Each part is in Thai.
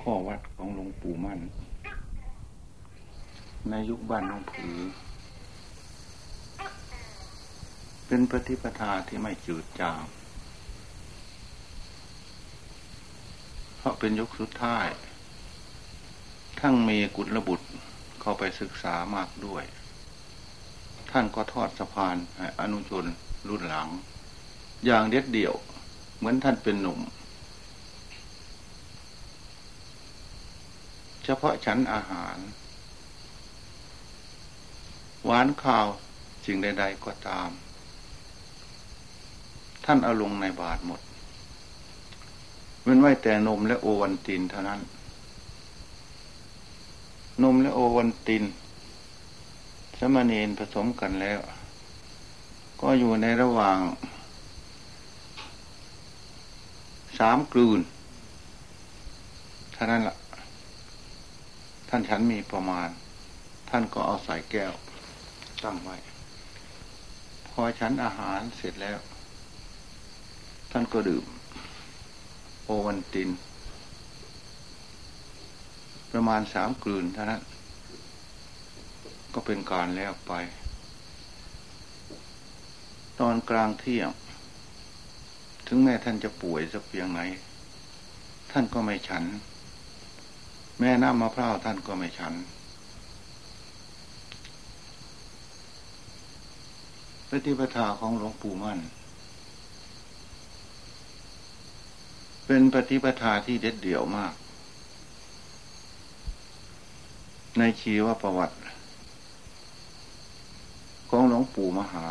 ข้อวัดของหลวงปู่มั่น ในยุคบ้านน้องผือเป็นปฏิปทาที่ไม่จืดจางเพราะเป็นยุคสุดท้าย ทั้งมีกุลบุตรเข้าไปศึกษามากด้วย ท่านก็ทอดสะพานอนุชนรุ่นหลัง อย่างเด็ดเดี่ยว เหมือนท่านเป็นหนุ่ม เฉพาะชั้นอาหาร หวานข้าวสิ่งใด ๆก็ตาม ท่านเอาลงในบาทหมดเว้นไว้แต่นมและโอวันตินเท่านั้น นมและโอวันติน สมณีนผสมกันแล้ว ก็อยู่ในระหว่างสามกลืนเท่านั้นละ่ะ ท่านฉันมีประมาณ ท่านก็เอาใส่แก้ว ตั้งไว้ พอฉันอาหารเสร็จแล้ว ท่านก็ดื่ม โอวันติน ประมาณสามกลืนเท่านั้น ก็เป็นการแล้วไป ตอนกลางเที่ยง ถึงแม้ท่านจะป่วยสักเพียงไหน ท่านก็ไม่ฉัน แม่น้ำมะพร้าวท่านก็ไม่ฉันปฏิปทาของหลวงปู่มั่น เป็นปฏิปทาที่เด็ดเดี่ยวมาก ในชีวประวัติ ของหลวงปู่มหา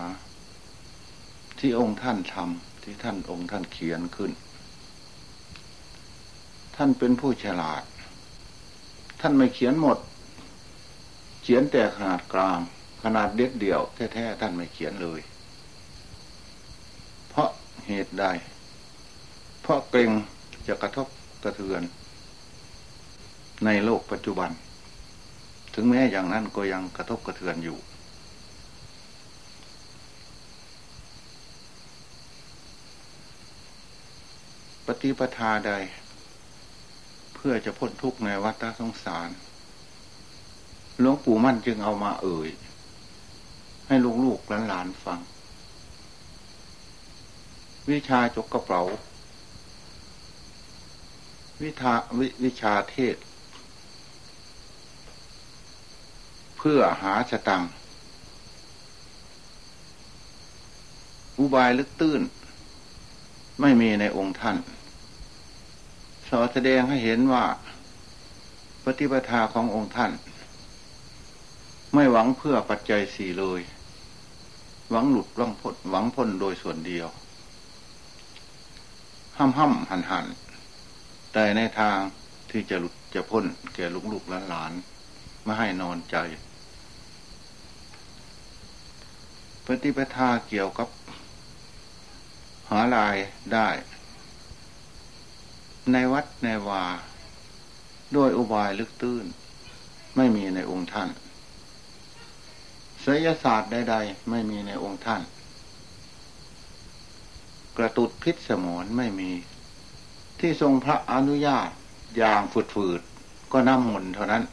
ที่องค์ท่านทำที่ท่านองค์ท่านเขียนขึ้น ท่านเป็นผู้ฉลาด ท่านไม่เขียนหมด เขียนแต่ขนาดกลาง ขนาดเด็ดเดี่ยวแท้ๆท่านไม่เขียนเลย เพราะเหตุใด เพราะเกรงจะกระทบกระเทือน ในโลกปัจจุบัน ถึงแม้อย่างนั้นก็ยังกระทบกระเทือนอยู่ปฏิปทาใด เพื่อจะพ้นทุกข์ในวัฏสงสารหลวงปู่มั่นจึงเอามาเอ่ย ให้ลูกๆหลานๆฟัง วิชาจกกระเป๋า วิชาวิวิชาเทศ เพื่อหาชะตัง อุบายลึกตื้น ไม่มีในองค์ท่าน สอแสดงให้เห็นว่า ปฏิปทาขององค์ท่าน ไม่หวังเพื่อปัจจัยสี่เลย หวังหลุดหวังพ้นหวังพ้นโดยส่วนเดียว ห้ำห้ำหันหันแต่ในทางที่จะหลุดจะพ้น แก่ลุกลุกหลานไม่ให้นอนใจ ปฏิปทาเกี่ยวกับ หาลายได้ ในวัดในวาด้วยอุบายลึกตื้น ไม่มีในองค์ท่านศิลศาสตร์ใด ๆ ไม่มีในองค์ท่าน กระตุดพิษสมอนไม่มี ที่ทรงพระอนุญาตอย่างฝืดๆก็น้ำมนต์เท่านั้น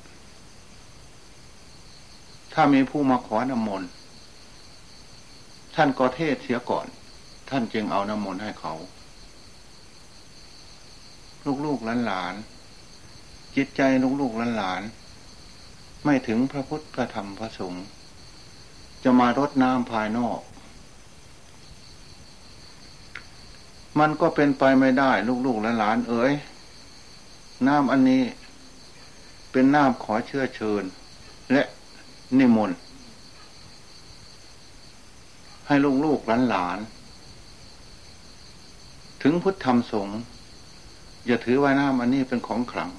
ถ้ามีผู้มาขอน้ำมนต์ท่านก็เทศเสียก่อน ท่านจึงเอาน้ำมนต์ให้เขา ลูกๆหลานๆจิตใจลูกๆหลานๆไม่ถึงพระพุทธพระธรรมพระสงฆ์จะมารดน้ำภายนอก มันก็เป็นไปไม่ได้ลูกๆหลานๆเอ๋ยน้ำอันนี้เป็นน้ำขอเชื่อเชิญ และนิมนต์ให้ลูกๆหลานๆถึงพุทธธรรมสงฆ์ อย่าถือว่าน้ำอันนี้เป็นของขลัง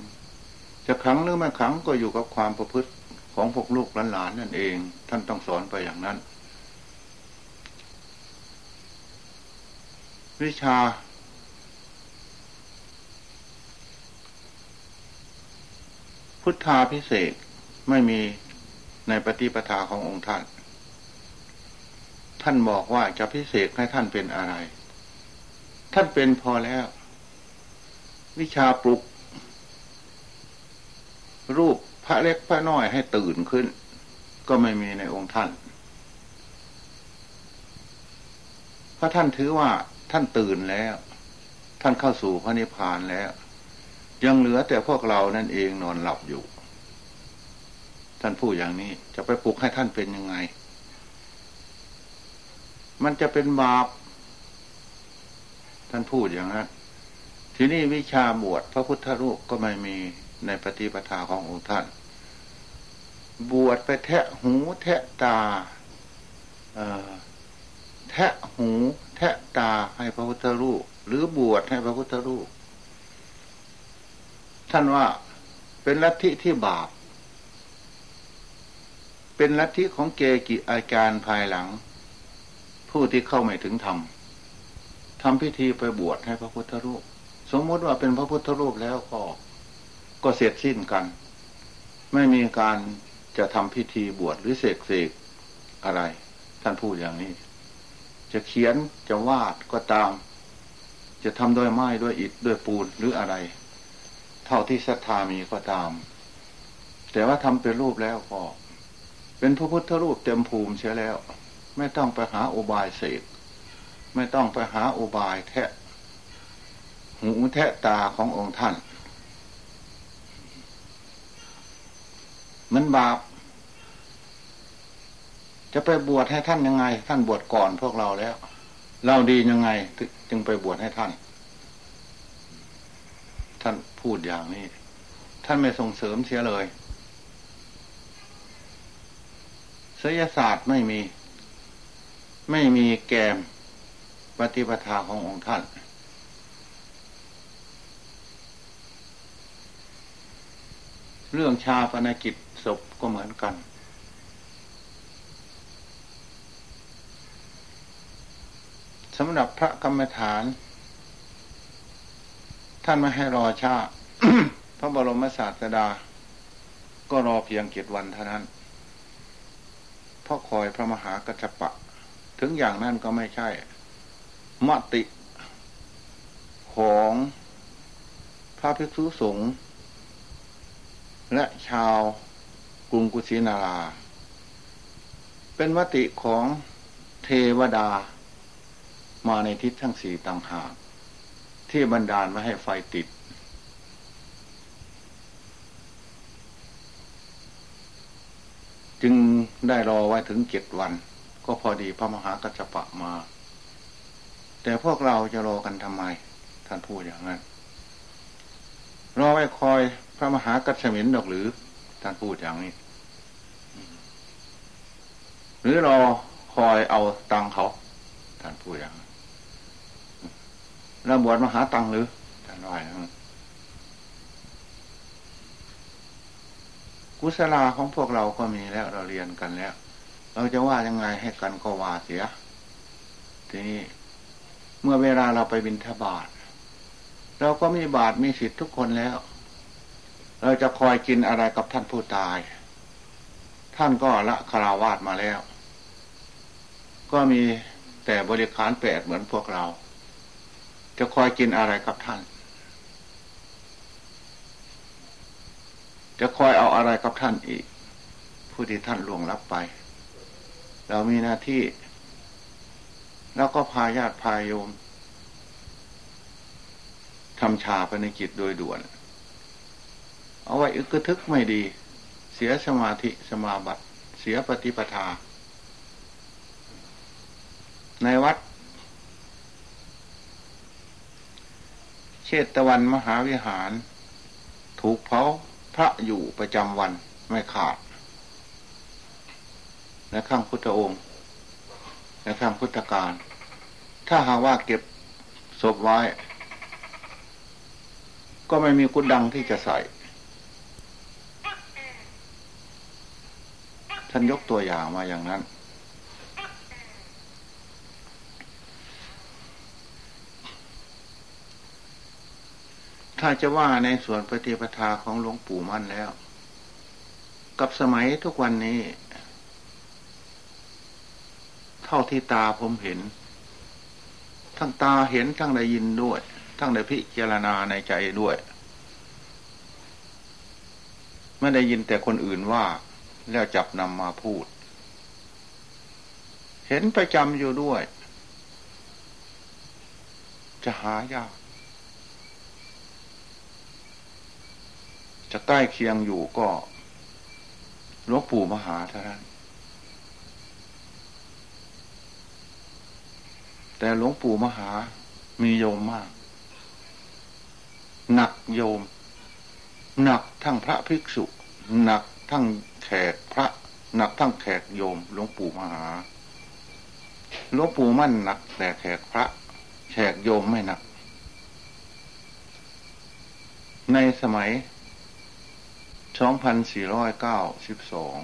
จะขลังหรือไม่ขลังก็อยู่กับความประพฤติของพวกลูกหลานนั่นเอง ท่านต้องสอนไปอย่างนั้น วิชา พุทธาพิเศษไม่มีในปฏิปทาขององค์ท่าน ท่านบอกว่าจะพิเศษให้ท่านเป็นอะไร ท่านเป็นพอแล้ว วิชาปลุก รูปพระเล็กพระน้อยให้ตื่นขึ้น ก็ไม่มีในองค์ท่าน พระท่านถือว่าท่านตื่นแล้ว ท่านเข้าสู่พระนิพพานแล้ว ยังเหลือแต่พวกเรานั่นเองนอนหลับอยู่ ท่านพูดอย่างนี้จะไปปลุกให้ท่านเป็นยังไง มันจะเป็นบาปท่านพูดอย่างนั้น ทีนี้วิชาบวชพระพุทธรูปก็ไม่มีในปฏิปทาขององค์ท่าน บวชไปแทะหูแทะตาแทะหูแทะตาให้พระพุทธรูป หรือบวชให้พระพุทธรูป ท่านว่าเป็นลัทธิที่บาป เป็นลัทธิของเกกิอาจารย์ภายหลัง ผู้ที่เข้าไม่ถึงธรรมทำพิธีไปบวชให้พระพุทธรูป สมมติว่าเป็นพระพุทธรูปแล้วก็ก็เสร็จสิ้นกัน ไม่มีการจะทำพิธีบวชหรือเสกเสกอะไร ท่านพูดอย่างนี้ จะเขียนจะวาดก็ตาม จะทำด้วยไม้ด้วยอิฐด้วยปูนหรืออะไร เท่าที่ศรัทธามีก็ตาม แต่ว่าทำเป็นรูปแล้วก็เป็นพระพุทธรูปเต็มภูมิเสียแล้ว ไม่ต้องไปหาอุบายเสกไม่ต้องไปหาอุบายแทะ หูแทะตาขององค์ท่าน มันบาป จะไปบวชให้ท่านยังไง ท่านบวชก่อนพวกเราแล้ว เราดียังไง จึงไปบวชให้ท่าน ท่านพูดอย่างนี้ ท่านไม่ส่งเสริมเสียเลยศิลศาสตร์ไม่มี ไม่มีแกมปฏิปทาขององค์ท่าน เรื่องชาปนกิจศพก็เหมือนกัน สำหรับพระกรรมฐาน ท่านไม่ให้รอชาพระบรมศาสดา ก็รอเพียงเกียรติวันเท่านั้นเพราะคอยพระมหากัจจปะ ถึงอย่างนั้นก็ไม่ใช่ มติของพระภิกษุสงฆ์ และชาวกรุงกุสินารา เป็นมติของเทวดา มาในทิศทั้งสี่ต่างหาก ที่บันดาลไม่ให้ไฟติด จึงได้รอไว้ถึงเจ็ดวัน ก็พอดีพระมหากัจจปะมา แต่พวกเราจะรอกันทำไม ท่านพูดอย่างนั้น รอไว้คอย พระมหากัจฉมินดอกหรือท่านพูดอย่างนี้ หรือรอคอยเอาตังเขาท่านพูดอย่างนี้แล้วบวชมหาตังหรือท่านว่าอย่างนั้กุศลาของพวกเราก็มีแล้ว เราเรียนกันแล้ว เราจะว่ายังไงให้กันก็ว่าเสีย ทีนี้เมื่อเวลาเราไปบินทบาทเราก็มีบาทมีสิทธิ์ทุกคนแล้ว เราจะคอยกินอะไรกับท่านผู้ตาย ท่านก็ละคาราวาสมาแล้ว ก็มีแต่บริการแปดเหมือนพวกเรา จะคอยกินอะไรกับท่าน จะคอยเอาอะไรกับท่านอีก ผู้ที่ท่านล่วงลับไป เรามีหน้าที่ แล้วก็พาญาติพายโยมทำชาปนกิจโดยด่วน เอาไว้อึกทึกไม่ดี เสียสมาธิสมาบัติ เสียปฏิปทา ในวัด เชตวันมหาวิหาร ถูกเผาพระอยู่ประจำวันไม่ขาดในข้างพุทธองค์ในข้างพุทธการ ถ้าหากว่าเก็บศพไว้ ก็ไม่มีกุดดังที่จะใส่ ท่านยกตัวอย่างมาอย่างนั้น ถ้าจะว่าในส่วนปฏิปทาของหลวงปู่มั่นแล้ว กับสมัยทุกวันนี้ เท่าที่ตาผมเห็น ทั้งตาเห็นทั้งได้ยินด้วย ทั้งได้พิจารณาในใจด้วย ไม่ได้ยินแต่คนอื่นว่า แล้วจับนำมาพูด เห็นประจำอยู่ด้วย จะหายาก จะใกล้เคียงอยู่ก็หลวงปู่มหาเท่านั้น แต่หลวงปู่มหามีโยมมาก หนักโยม หนักทั้งพระภิกษุ หนักทั้ง แขกพระหนักทั้งแขกโยมหลวงปู่มหาหลวงปู่มั่นหนัก แต่แขกพระ แขกโยมไม่หนัก ในสมัยสองพันสี่ร้อยเก้าสิบสอง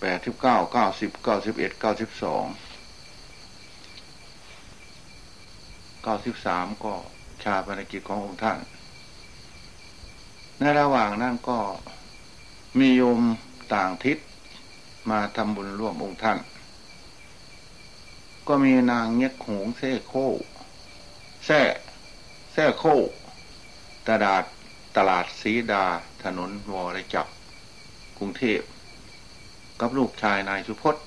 แปดสิบเก้าเก้าสิบเก้าสิบเอ็ดเก้าสิบสองเก้าสิบสามก็ชาปนกิจขององค์ท่าน ในระหว่างนั้นก็มีโยมต่างทิศมาทำบุญร่วมองค์ท่าน ก็มีนางเงียกหงเซ่โคแซ่แซ่โคตาดาดตลาดสีดาถนนวรจักรกรุงเทพ กับลูกชายนายสุพจน์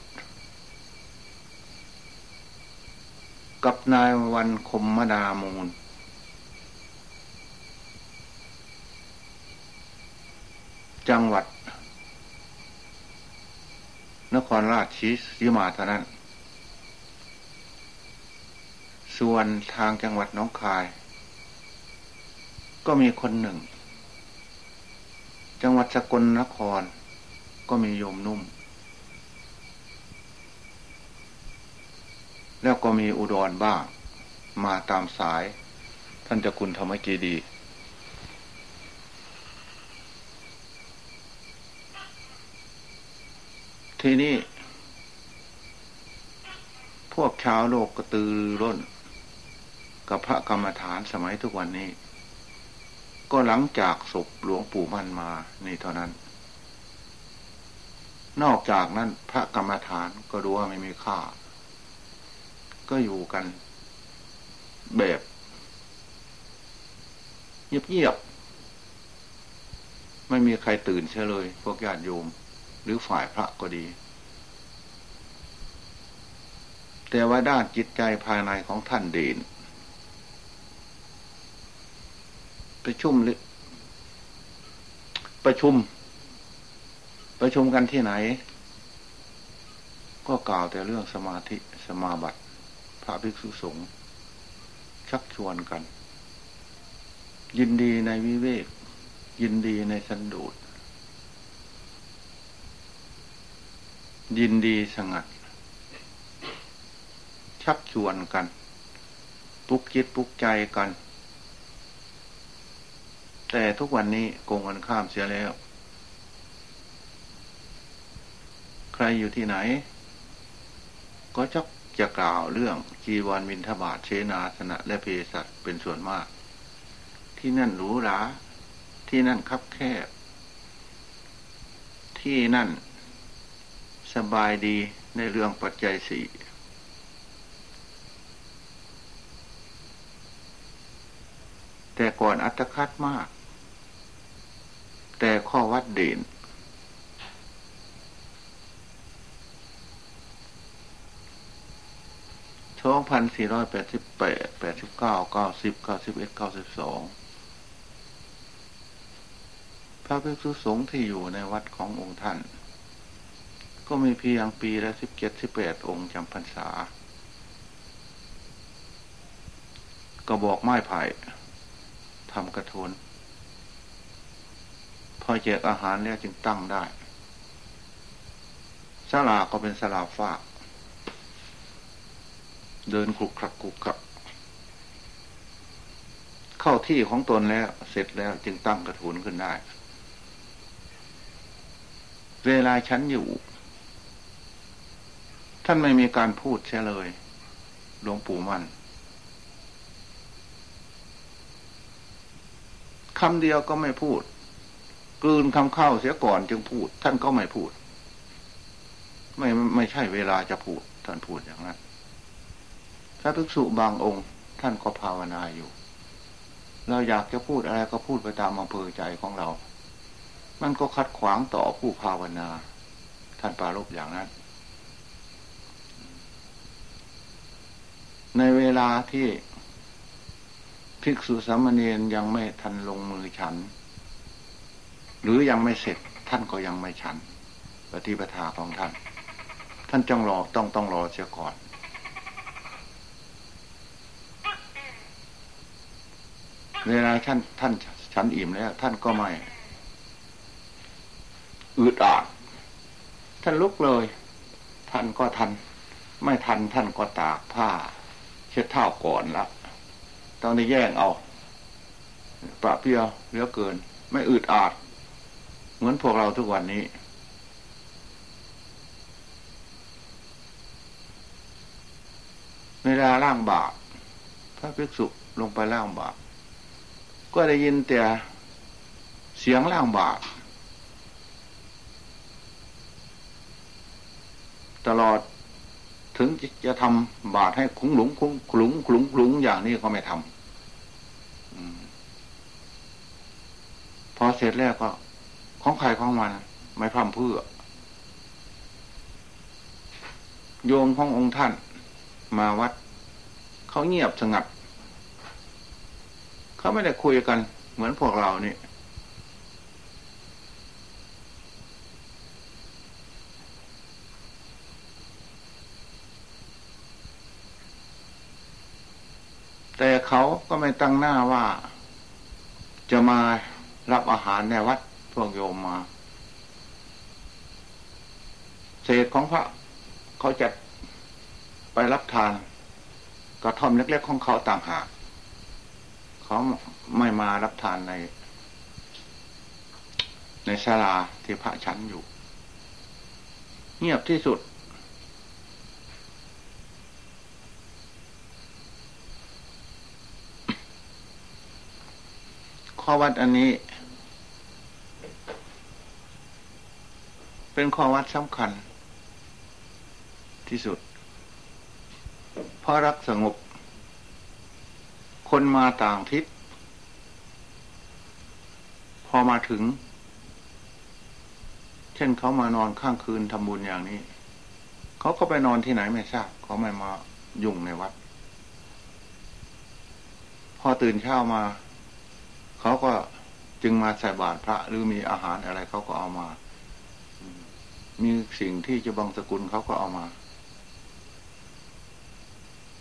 กับนายวันคมมดามูล จังหวัด นครราชสีมาเท่านั้น ส่วนทางจังหวัดน้องคาย ก็มีคนหนึ่ง จังหวัดสกลนคร ก็มีโยมนุ่ม แล้วก็มีอุดรบ้าง มาตามสายท่านจะคุณธรรมจีดี ทีนี้ พวกชาวโลกกระตือร้น กับพระกรรมฐานสมัยทุกวันนี้ ก็หลังจากศพหลวงปู่มั่นมานี่เท่านั้น นอกจากนั้นพระกรรมฐานก็รู้ว่าไม่มีค่า ก็อยู่กันแบบเงียบๆไม่มีใครตื่นเช่เลย พวกญาติโยม หรือฝ่ายพระก็ดี แต่ว่าด้านจิตใจภายในของท่านเด่นประชุมหรือประชุม ประชุมกันที่ไหน ก็กล่าวแต่เรื่องสมาธิสมาบัติพระภิกษุสงฆ์ชักชวนกัน ยินดีในวิเวก ยินดีในสันโดษ ยินดีสงัด ชักชวนกัน ปุกจิตปุกใจกัน แต่ทุกวันนี้โกงกันข้ามเสียแล้ว ใครอยู่ที่ไหน ก็จักจะกล่าวเรื่องจีวรมินทบาทเชนาสนะ และเพศัตเป็นส่วนมาก ที่นั่นหรูหราที่นั่นคับแคบ ที่นั่น สบายดีในเรื่องปัจจัยสี่แต่ก่อนอัตคัดมาก แต่ข้อวัดเด่น สองพันสี่ร้อยแปดสิบแปดแปดสิบเก้าเก้าสิบเก้าสิบเอ็ดเก้าสิบสองพระภิกษุสงฆ์ที่อยู่ในวัดขององค์ท่าน ก็มีเพียงปีละสิบเจ็ดสิบแปดองค์จำพรรษา ก็บอกไม้ไผ่ทำกระทนพอแจกอาหารแล้วจึงตั้งได้สลาก็เป็นสลาฝากเดินคลุกคลักคลุกคลักเข้าที่ของตนแล้วเสร็จแล้วจึงตั้งกระถุนขึ้นได้ เวลาฉันอยู่ ท่านไม่มีการพูดใช่เลยหลวงปู่มันคำเดียวก็ไม่พูด กลืนคำเข้าเสียก่อนจึงพูด ท่านก็ไม่พูด ไม่ไม่ใช่เวลาจะพูด ท่านพูดอย่างนั้นพระภิกษุบางองค์ ท่านก็ภาวนาอยู่ เราอยากจะพูดอะไรก็พูดไปตามอำเภอใจของเรา มันก็คัดขวางต่อผู้ภาวนา ท่านปารบอย่างนั้น ในเวลาที่ภิกษุสามเณรยังไม่ทันลงมือฉัน หรือยังไม่เสร็จท่านก็ยังไม่ฉัน ปฏิปทาของท่าน ท่านจงรอต้องต้องรอเสียก่อน เวลาท่านท่านฉันอิ่มแล้ว ท่านก็ไม่อืดอาดท่านลุกเลย ท่านก็ทัน ไม่ทันท่านก็ตากผ้า ช็ดเท้าก่อนละต้องได้แย่งเอาปะเพียวเหลือเกิน ไม่อืดอาด เหมือนพวกเราทุกวันนี้ เวลาล่างบาปพระภิกษุลงไปล่างบาปก็ได้ยินแต่เสียงล่างบาปตลอด ถึงจะทำบาตรให้คุ้งหลุงคุ้งขลุงขลุงขลุงอย่างนี้ก็ไม่ทำพอเสร็จแล้วก็ ของใครของมันไม่พร่ำเพื่อ โยมขององค์ท่าน มาวัด เขาเงียบสงัด เขาไม่ได้คุยกัน เหมือนพวกเรานี่แต่ เขาก็ไม่ตั้งหน้าว่า จะมารับอาหารในวัดพวกโยมมา เศษของพระเขาจะไปรับทานกระท่อมเล็กๆของเขาต่างหากเขาไม่มารับทานใน ในศาลาที่พระชั้นอยู่ เงียบที่สุด ข้อวัดอันนี้ เป็นข้อวัดสำคัญ ที่สุด เพราะรักสงบ คนมาต่างทิศ พอมาถึง เช่นเขามานอนข้างคืนทำบุญอย่างนี้ เขาก็ไปนอนที่ไหนไม่ทราบ เขาไม่มายุ่งในวัด พอตื่นเช้ามา เขาก็จึงมาใส่บาตรพระหรือมีอาหารอะไรเขาก็เอามา มีสิ่งที่จะบังสกุลเขาก็เอามา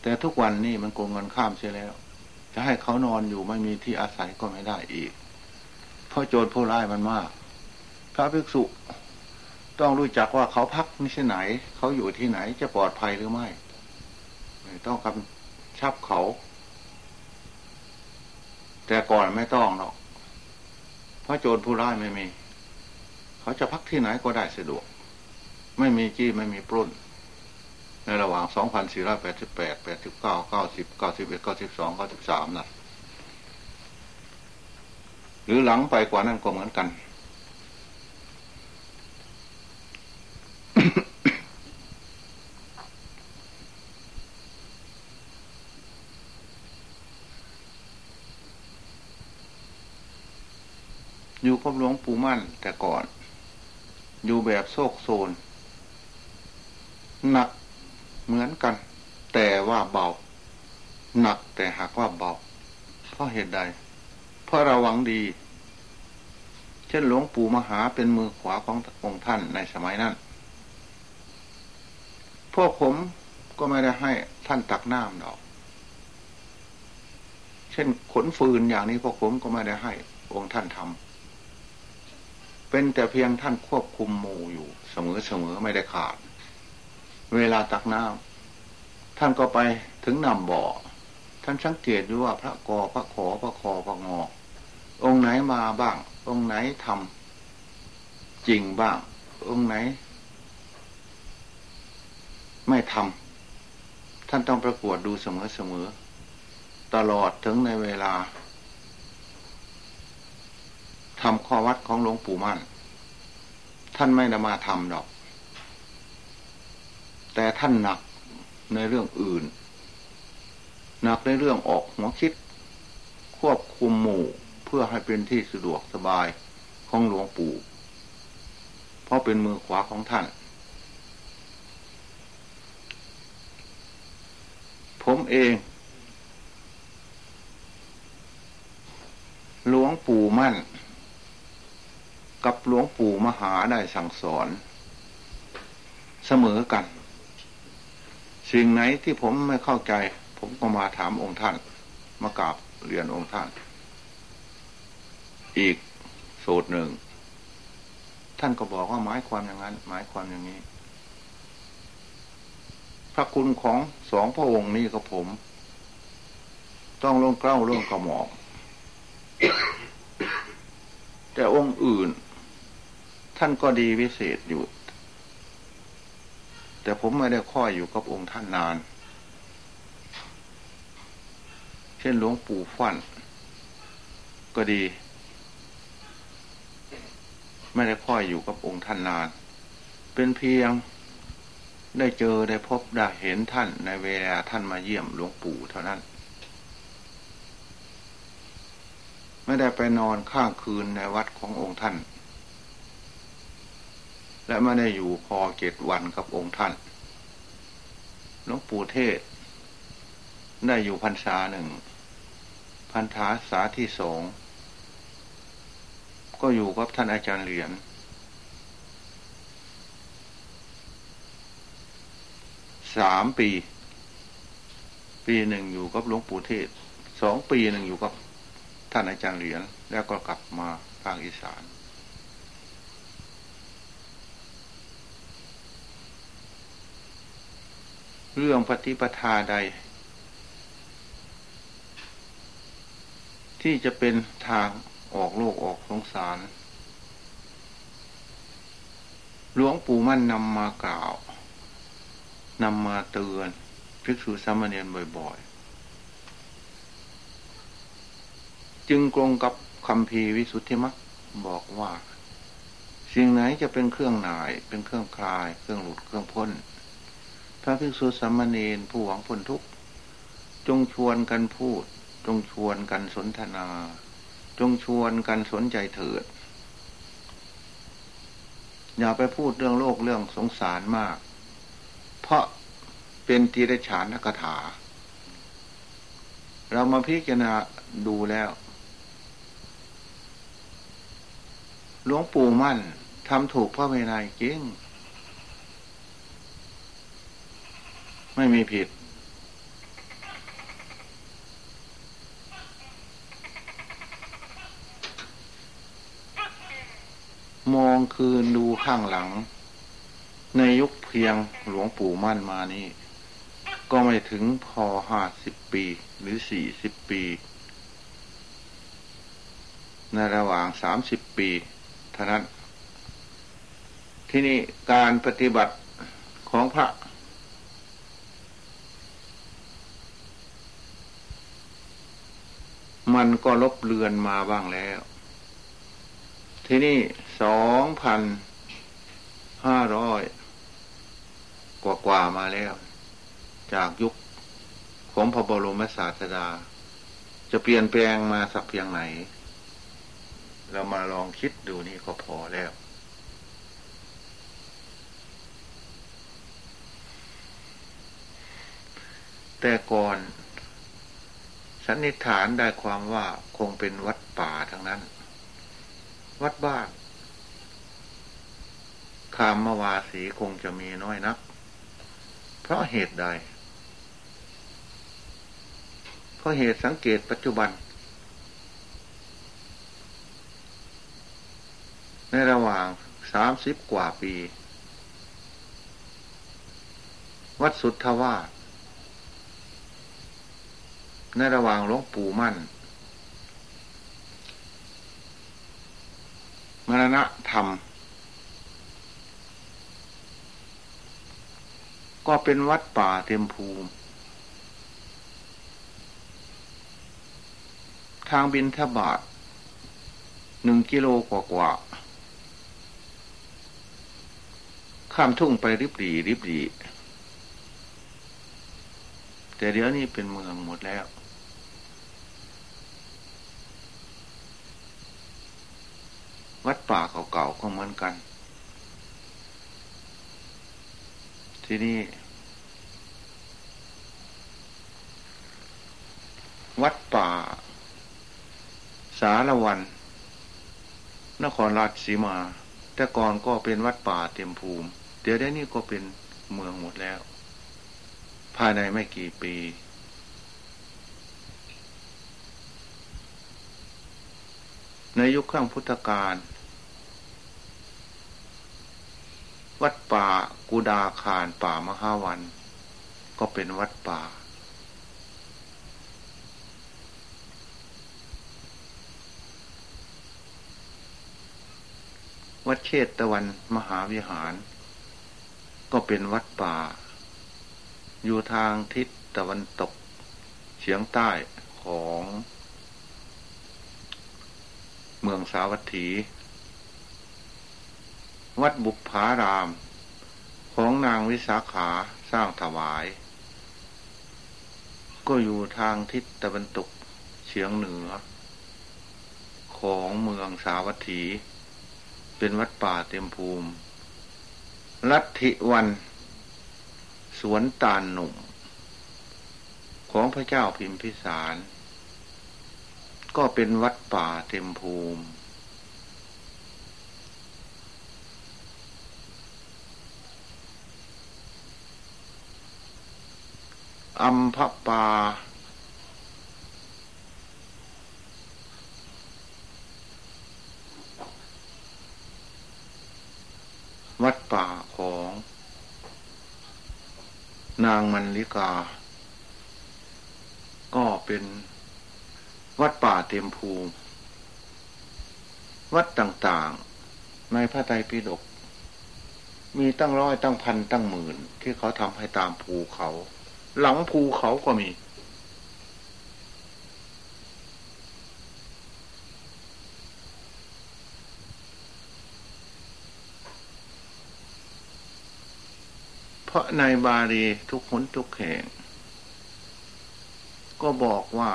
แต่ทุกวันนี่มันโกงเงินข้ามเสียแล้ว จะให้เขานอนอยู่ไม่มีที่อาศัยก็ไม่ได้อีก เพราะโจรผู้ร้ายมันมาก พระภิกษุต้องรู้จักว่าเขาพักที่ไหน เขาอยู่ที่ไหนจะปลอดภัยหรือไม่ ต้องกำชับเขา แต่ก่อนไม่ต้องหรอกเพราะโจรผู้ร้ายไม่มี เขาจะพักที่ไหนก็ได้สะดวก ไม่มีจี้ไม่มีปล้น ในระหว่าง 2488 89 90 91 92 93นั่นะหรือหลังไปกว่านั้นก็เหมือนกัน อยู่กับหลวงปู่มั่นแต่ก่อน อยู่แบบโซกโซนหนักเหมือนกัน แต่ว่าเบา หนักแต่หากว่าเบา เพราะเหตุใด เพราะเราหวังดี เช่นหลวงปู่มหาเป็นมือขวาขององค์ท่านในสมัยนั้น พวกผมก็ไม่ได้ให้ท่านตักน้ำดอก เช่นขนฟืนอย่างนี้พวกผมก็ไม่ได้ให้องค์ท่านทำ เป็นแต่เพียงท่านควบคุมหมู่อยู่เสมอเสมอไม่ได้ขาด เวลาตักน้ำท่านก็ไปถึงนำบ่อ ท่านสังเกตดูว่าพระกอพระขอพระคอพระงอ องค์ไหนมาบ้าง องค์ไหนทำจริงบ้าง องค์ไหน ไม่ทำท่านต้องประกวดดูเสมอเสมอ ตลอดถึงในเวลา ทำข้อวัดของหลวงปู่มั่น ท่านไม่ได้มาทำดอก แต่ท่านหนักในเรื่องอื่น หนักในเรื่องออกหัวคิด ควบคุมหมู่เพื่อให้เป็นที่สะดวกสบายของหลวงปู่ เพราะเป็นมือขวาของท่าน ผมเองหลวงปู่มั่น กับหลวงปู่มหาได้สั่งสอน เสมอกัน สิ่งไหนที่ผมไม่เข้าใจ ผมก็มาถามองค์ท่าน มากราบเรียนองค์ท่าน อีกสูตรหนึ่ง ท่านก็บอกว่าหมายความอย่างนั้น หมายความอย่างนี้ พระคุณของสองพระองค์นี้กับผม ต้องลงเกล้าเรื่องกระหม่อมแต่องค์อื่น ท่านก็ดีวิเศษอยู่ แต่ผมไม่ได้ค่อยอยู่กับองค์ท่านนาน เช่นหลวงปู่ฟั่น ก็ดี ไม่ได้ค่อยอยู่กับองค์ท่านนาน เป็นเพียงได้เจอได้พบได้เห็นท่านในเวลาท่านมาเยี่ยมหลวงปู่เท่านั้น ไม่ได้ไปนอนข้างคืนในวัดขององค์ท่าน และไม่ได้อยู่พอเจ็ดวันกับองค์ท่านหลวงปู่เทศ ได้อยู่พรรษาหนึ่งพันธาสาที่สองก็อยู่กับท่านอาจารย์เหรียญสามปี ปีหนึ่งอยู่กับหลวงปู่เทศสองปีหนึ่งอยู่กับท่านอาจารย์เหรียญแล้วก็กลับมาภาคอีสาน เรื่องปฏิปทาใด ที่จะเป็นทางออกโลกออกสงสาร หลวงปู่มั่นนำมากล่าวนำมาเตือนภิกษุสามเณรบ่อยๆ จึงตรงกับคำพีวิสุทธิมักบอกว่า สิ่งไหนจะเป็นเครื่องหน่าย เป็นเครื่องคลาย เครื่องหลุดเครื่องพ้น ระภิกษุสามเณรผู้หวังพ้นทุกข์จงชวนกันพูด จงชวนกันสนทนา จงชวนกันสนใจเถิด อย่าไปพูดเรื่องโลกเรื่องสงสารมาก เพราะเป็นตีไรฉานคาถา เรามาพิจารณาดูแล้วหลวงปู่มั่นทำถูกพระเวนยจริง ไม่มีผิด มองคืนดูข้างหลัง ในยุคเพียงหลวงปู่มั่นมานี่ ก็ไม่ถึงพอห้าสิบปีหรือสี่สิบปี ในระหว่างสามสิบปีเท่านั้นที่นี่การปฏิบัติของพระ มันก็ลบเลือนมาบ้างแล้ว ที่นี่สองพันห้าร้อยกว่ากว่ามาแล้ว จากยุคของพระบรมศาสดา จะเปลี่ยนแปลงมาสักเพียงไหน เรามาลองคิดดูนี่ก็พอแล้วแต่ก่อน สันนิษฐานได้ความว่าคงเป็นวัดป่าทั้งนั้น วัดบ้านคามมวาสีคงจะมีน้อยนัก เพราะเหตุใด เพราะเหตุสังเกตปัจจุบัน ในระหว่างสามสิบกว่าปี วัดสุทธวาส ในระหว่างหลวงปู่มั่น มรณะธรรม ก็เป็นวัดป่าเต็มภูมิ ทางบินทบาทหนึ่งกิโลกว่ากว่าข้ามทุ่งไปริบดีริบดี แต่เดี๋ยวนี้เป็นเมืองหมดแล้ว วัดป่าเก่าๆก็เหมือนกัน ที่นี่ วัดป่า สารวัน นครราชสีมา แต่ก่อนก็เป็นวัดป่าเต็มภูมิ เดี๋ยวได้นี่ก็เป็นเมืองหมดแล้ว ภายในไม่กี่ปีในยุคข้างพุทธกาล วัดป่ากุดาคารป่ามหาวัน ก็เป็นวัดป่า วัดเชตตะวันมหาวิหาร ก็เป็นวัดป่า อยู่ทางทิศตะวันตกเฉียงใต้ของ เมืองสาวัตถี วัดบุพาราม ของนางวิสาขาสร้างถวาย ก็อยู่ทางทิศตะวันตกเฉียงเหนือ ของเมืองสาวัตถี เป็นวัดป่าเต็มภูมิ ลัทธิวัน สวนตาลหนุ่ม ของพระเจ้าพิมพิสาร ก็เป็นวัดป่าเต็มภูมิ อัมพปา วัดป่าของ นางมันลิกา ก็เป็นวัดป่าเต็มภูมิ วัดต่างๆ ในพระไตรปิฎกมีตั้งร้อยตั้งพันตั้งหมื่น ที่เขาทำให้ตามภูเขา หลังภูเขาก็มี เพราะในบาลีทุกคนทุกแห่ง ก็บอกว่า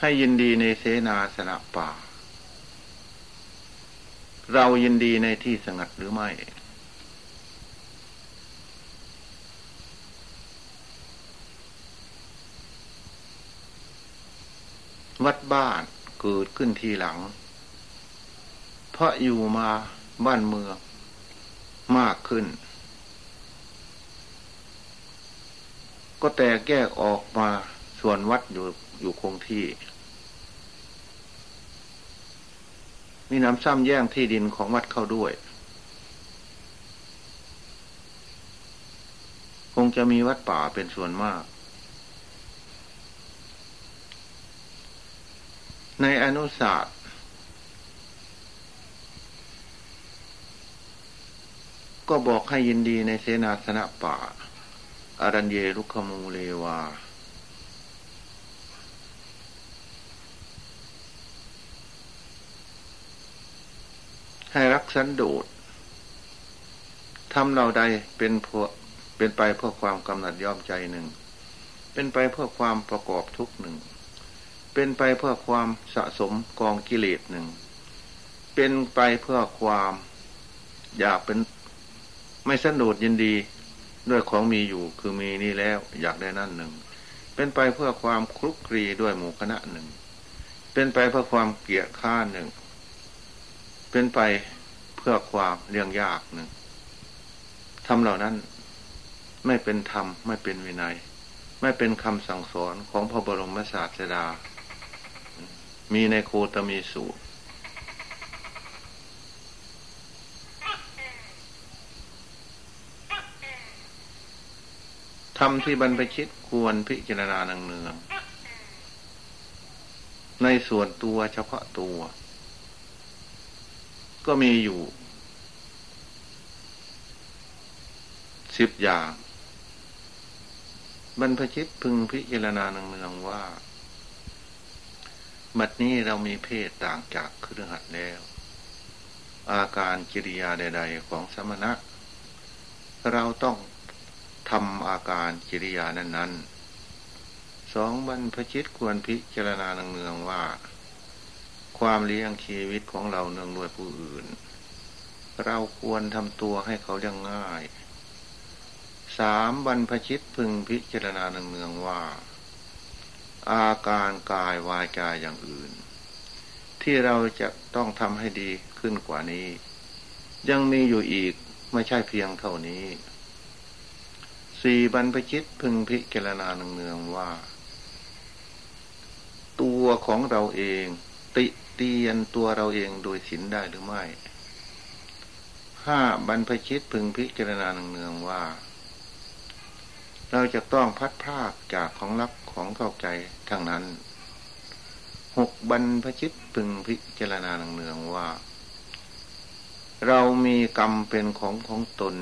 ให้ยินดีในเสนาสนะป่า เรายินดีในที่สงัดหรือไม่ วัดบ้านเกิดขึ้นทีหลัง เพราะอยู่มาบ้านเมืองมากขึ้น ก็แต่แยกออกมาส่วนวัดอยู่อยู่คงที่ มีน้ำซ้ำแย่งที่ดินของวัดเข้าด้วย คงจะมีวัดป่าเป็นส่วนมาก ในอนุศาสตร์ ก็บอกให้ยินดีในเสนาสนะป่าอารัญเยลุคมูเลวา ให้รักสันโดษทำเราใดเป็นพวเป็นไปเพื่อความกำหนัดย่อมใจหนึ่ง เป็นไปเพื่อความประกอบทุกหนึ่ง เป็นไปเพื่อความสะสมกองกิเลสหนึ่ง เป็นไปเพื่อความ อยากเป็นไม่สนุดยินดีด้วยของมีอยู่คือมีนี่แล้วอยากได้นั่นหนึ่ง เป็นไปเพื่อความคลุกคลีด้วยหมู่คณะหนึ่ง เป็นไปเพื่อความเกียรข้าหนึ่ง เป็นไปเพื่อความเลี้ยงยากหนึ่งทำเหล่านั้นไม่เป็นธรรม ไม่เป็นวินัย ไม่เป็นคำสั่งสอนของพระบรมศาสดา มีในโคตมีสูตรทำที่บรรพชิตควรพิจารณานังเนืองในส่วนตัวเฉพาะตัว ก็มีอยู่สิบอย่าง บรรพชิตพึงพิจารณานังเนืองว่า บัดนี้เรามีเพศต่างจากเครือขัดแล้ว อาการกิริยาใด ๆ ของสมณะ เราต้องทำอาการกิริยานั้น ๆ สองบรรพชิตควรพิจารณาเนืองๆว่า ความเลี้ยงชีวิตของเราเนืองด้วยผู้อื่น เราควรทำตัวให้เขายังง่าย สามบรรพชิตพึงพิจารณาเนืองๆว่า อาการกายวาจาอย่างอื่น ที่เราจะต้องทำให้ดีขึ้นกว่านี้ ยังมีอยู่อีกไม่ใช่เพียงเท่านี้ สี่บรรพชิตพึงพิจารณาเนืองๆว่า ตัวของเราเอง ติเตียนตัวเราเองโดยศีลได้หรือไม่ห้าบรรพชิตพึงพิจารณาเนืองๆว่า เราจะต้องพัดพรากจากของรัก ของเข้าใจทั้งนั้น หกบรรพชิตพึงพิจารณาเนืองๆว่า เรามีกรรมเป็นของของตน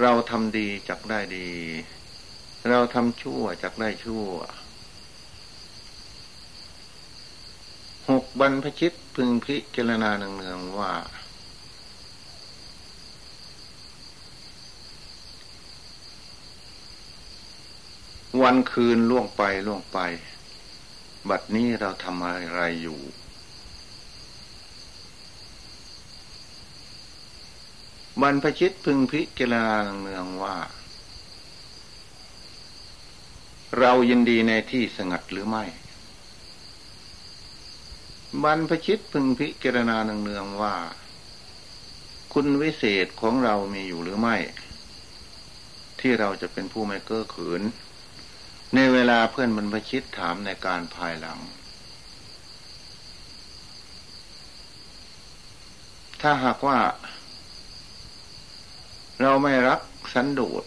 เราทำดีจักได้ดี เราทำชั่วจักได้ชั่วหกบรรพชิตพึงพิจารณาเนืองๆว่า วันคืนล่วงไปล่วงไป บัดนี้เราทำอะไรอยู่ บรรพชิตพึงพิจารณาเนืองว่า เรายินดีในที่สงัดหรือไม่ บรรพชิตพึงพิจารณาเนืองๆว่า คุณวิเศษของเรามีอยู่หรือไม่ ที่เราจะเป็นผู้ไม่เก้อขืน ในเวลาเพื่อนบรรพชิตถามในการภายหลัง ถ้าหากว่า เราไม่รักสันโดษ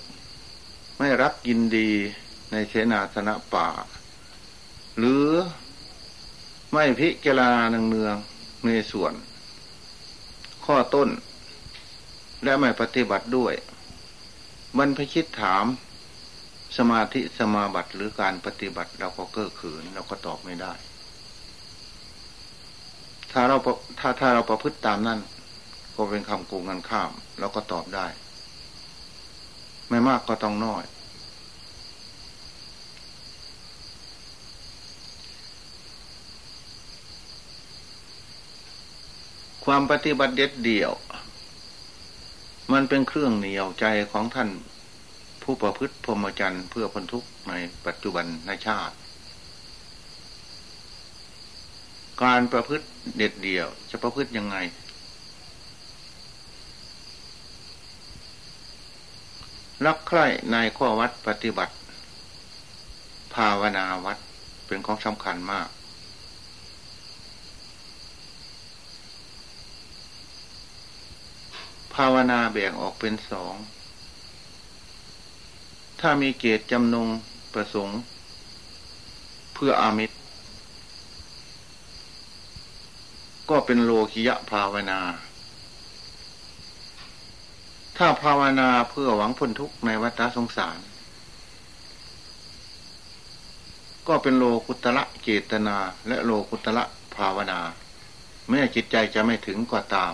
ไม่รักยินดีในเสนาสนะป่า หรือไม่พิจารณาเนืองในส่วน ข้อต้น และไม่ปฏิบัติด้วยบรรพชิตถาม สมาธิสมาบัติหรือการปฏิบัติเราก็เก้อขืนเราก็ตอบไม่ได้ ถ้าเราถ้าถ้าเราประพฤติตามนั้นก็เป็นคำโกงกันข้ามเราก็ตอบได้ ไม่มากก็ต้องน้อย ความปฏิบัติเด็ดเดี่ยว มันเป็นเครื่องเหนียวใจของท่าน ผู้ประพฤติพรหมจรรย์เพื่อพ้นทุกข์ในปัจจุบันในชาติ การประพฤติเด็ดเดี่ยว จะประพฤติยังไง รักใคร่ในข้อวัดปฏิบัติ ภาวนาวัดเป็นของสำคัญมากภาวนาแบ่งออกเป็นสอง ถ้ามีเกตจำนงประสงค์ เพื่ออามิตร ก็เป็นโลคิยะภาวนา ถ้าภาวนาเพื่อหวังพ้นทุกข์ในวัฏสงสาร ก็เป็นโลกุตละเจตนา และโลกุตละภาวนา แม้จิตใจจะไม่ถึงก็ตาม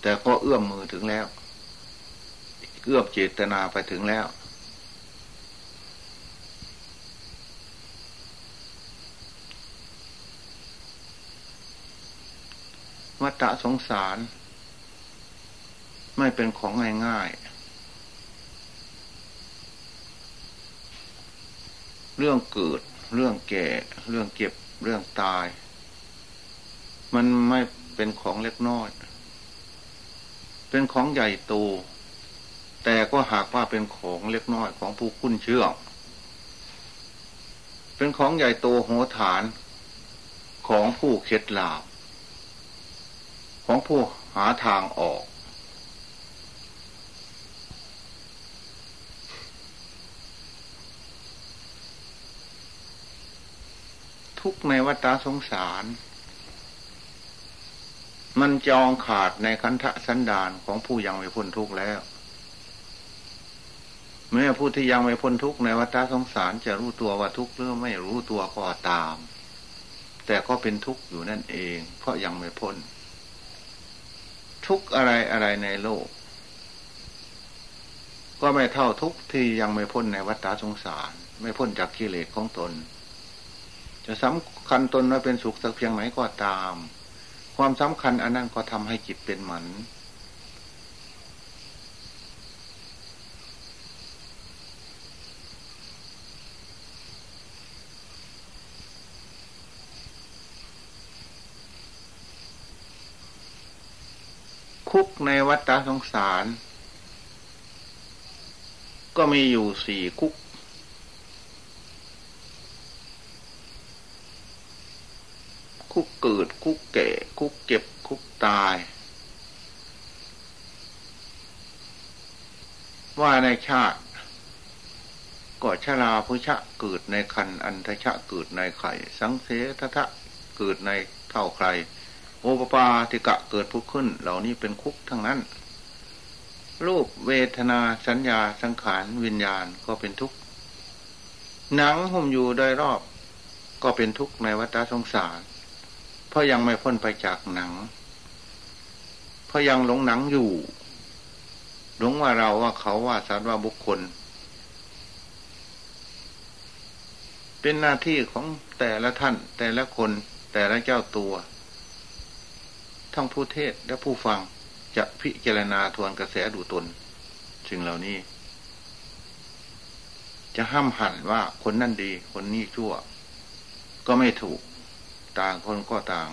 แต่ก็เอื้อมมือถึงแล้ว เอื้อมเจตนาไปถึงแล้ว วัฏสงสาร ไม่เป็นของง่ายๆ เรื่องเกิด เรื่องแก่ เรื่องเก็บ เรื่องตาย มันไม่เป็นของเล็กน้อย เป็นของใหญ่โต แต่ก็หากว่าเป็นของเล็กน้อยของผู้คุ้นเชื่อ เป็นของใหญ่โตโหฐานของผู้เข็ดลาบ ของผู้หาทางออก ทุกในวัฏสงสาร มันจองขาดในคันธสันดานของผู้ยังไม่พ้นทุกข์แล้วแม้ผู้ที่ยังไม่พ้นทุกข์ในวัฏสงสารจะรู้ตัวว่าทุกข์หรือไม่รู้ตัวก็ตาม แต่ก็เป็นทุกข์อยู่นั่นเอง เพราะยังไม่พ้น ทุกอะไรอะไรในโลก ก็ไม่เท่าทุกที่ยังไม่พ้นในวัฏสงสาร ไม่พ้นจากกิเลสของตน จะสำคัญตนว่าเป็นสุขสักเพียงไหนก็ตาม ความสำคัญอันนั้นก็ทำให้จิตเป็นหมันคุกใน วัฏสงสาร ก็มีอยู่สี่คุก คุกเกิด คุกแก่ คุกเก็บ คุกตาย ว่าในชาติก็ชราพุชะเกิดในคันอันทชะเกิดในไข่ สังเสททะเกิดในเท่าใคร โอปปาติกะเกิดพุขึ้น เหล่านี้เป็นคุกทั้งนั้น รูปเวทนาสัญญาสังขารวิญญาณก็เป็นทุกข์ หนังห่มอยู่โดยรอบ ก็เป็นทุกข์ในวัฏสงสาร เพราะยังไม่พ้นไปจากหนัง เพราะยังหลงหนังอยู่ หลงว่าเราว่าเขาว่าสัตว์ว่าบุคคล เป็นหน้าที่ของแต่ละท่าน แต่ละคนแต่ละเจ้าตัว ทั้งผู้เทศและผู้ฟังจะพิจารณาทวนกระแสดูตนสิ่งเหล่านี้ จะห้ามหันว่าคนนั่นดี คนนี้ชั่ว ก็ไม่ถูกต่างคนก็ต่าง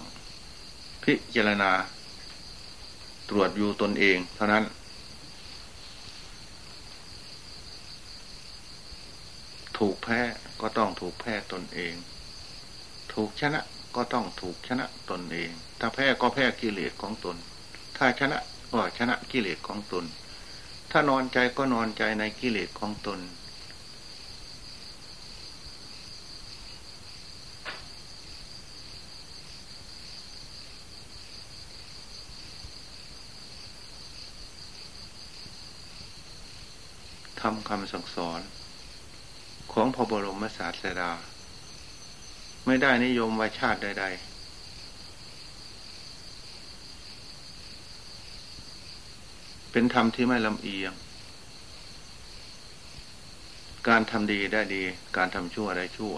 พิจารณา ตรวจอยู่ตนเอง เท่านั้น ถูกแพ้ก็ต้องถูกแพ้ตนเอง ถูกชนะ ก็ต้องถูกชนะตนเอง ถ้าแพ้ก็แพ้กิเลสของตน ถ้าชนะก็ชนะกิเลสของตน ถ้านอนใจก็นอนใจในกิเลสของตน ทำคำสั่งสอนของพระบรมศาสดา ไม่ได้นิยมว่าชาติใด ๆ เป็นธรรมที่ไม่ลำเอียง การทำดีได้ดี การทำชั่วได้ชั่ว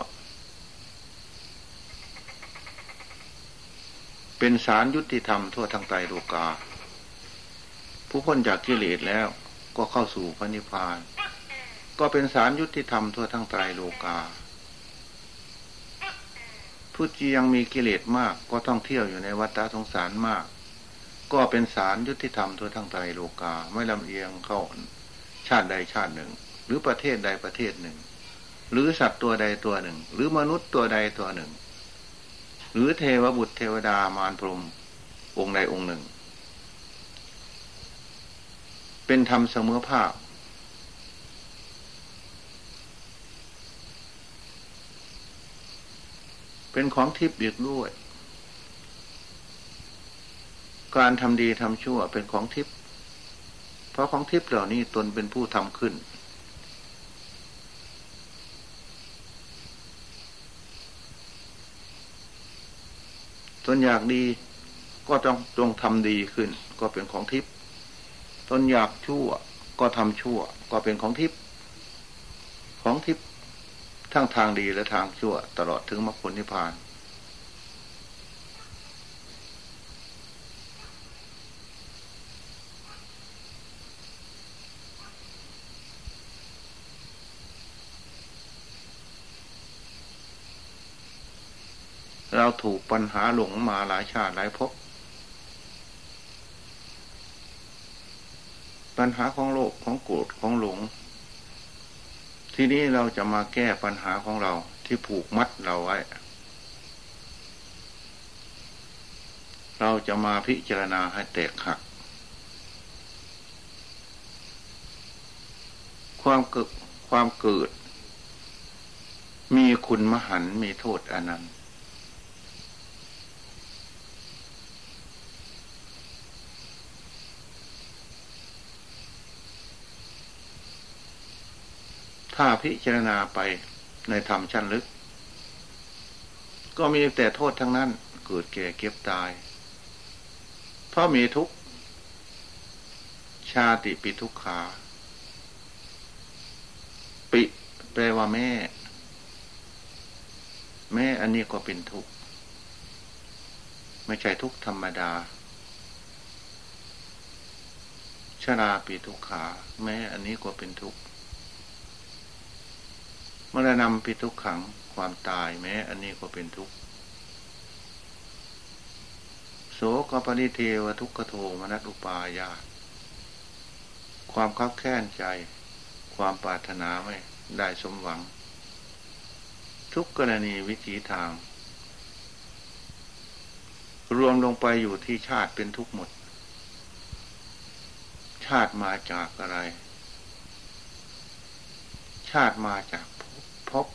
เป็นสารยุติธรรมทั่วทั้งไตรโลกา ผู้พ้นจากกิเลสแล้วก็เข้าสู่พระนิพพาน ก็เป็นสารยุติธรรมทั่วทั้งไตรโลกา ผู้ที่ยังมีกิเลสมากก็ต้องเที่ยวอยู่ในวัฏสงสารมาก ก็เป็นสารยุติธรรมทั่วทั้งไตรโลกาไม่ลำเอียงเข้าชาติใดชาติหนึ่ง หรือประเทศใดประเทศหนึ่ง หรือสัตว์ตัวใดตัวหนึ่ง หรือมนุษย์ตัวใดตัวหนึ่ง หรือเทวบุตรเทวดามารพรหมองค์ใดองค์หนึ่ง เป็นธรรมเสมอภาค เป็นของทิพย์อีกด้วย การทำดีทำชั่วเป็นของทิพย์เพราะของทิพย์เหล่านี้ตนเป็นผู้ทำขึ้น ตนอยากดีก็ต้องจงทำดีขึ้น ก็เป็นของทิพย์ตนอยากชั่วก็ทำชั่ว ก็เป็นของทิพย์ของทิพย์ ทั้งทางดีและทางชั่ว ตลอดถึงมรรคผลนิพพาน เราถูกปัญหาหลงมาหลายชาติหลายภพปัญหาของโลกของโกรธของหลง ทีนี้เราจะมาแก้ปัญหาของเราที่ผูกมัดเราไว้ เราจะมาพิจารณาให้แตกหัก ความเกิดความเกิด มีคุณมหันมีโทษอนันต์ ถ้าพิจารณาไปในธรรมชั้นลึก ก็มีแต่โทษทั้งนั้น เกิดแก่เก็บตาย เพราะมีทุกชาติปิทุกขา ปิแปลว่าแม่ แม้อันนี้ก็เป็นทุกข์ ไม่ใช่ทุกข์ธรรมดาชราปีทุกขา แม้อันนี้ก็เป็นทุกข์ มรณะปีทุกขังความตายแม้ อันนี้ก็เป็นทุกข์โสกปริเทวทุกขโทมนัตอุปายาความคับแค้นใจ ความปรารถนาไม่ได้สมหวัง ทุกกรณีวิถีทาง รวมลงไปอยู่ที่ชาติเป็นทุกหมด ชาติมาจากอะไร ชาติมาจาก พบ